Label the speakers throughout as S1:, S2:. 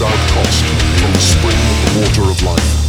S1: without cost from the spring of the water of life.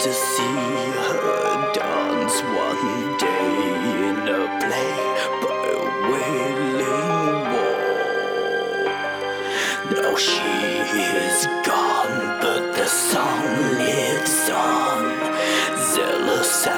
S2: to
S3: see her dance one day in a play by wailing wall. Now she is gone, but the song lives on. Zealous.